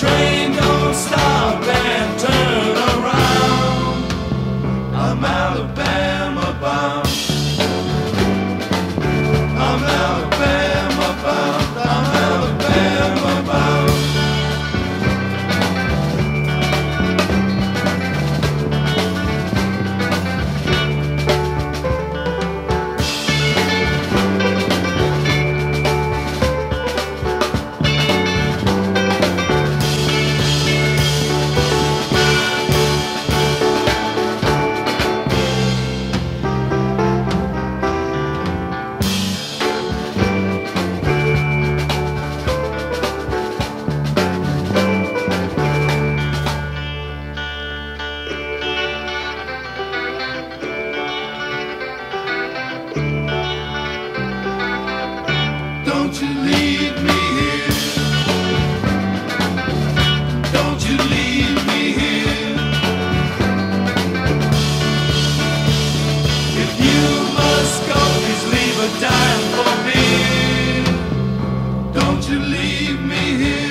train You leave me here?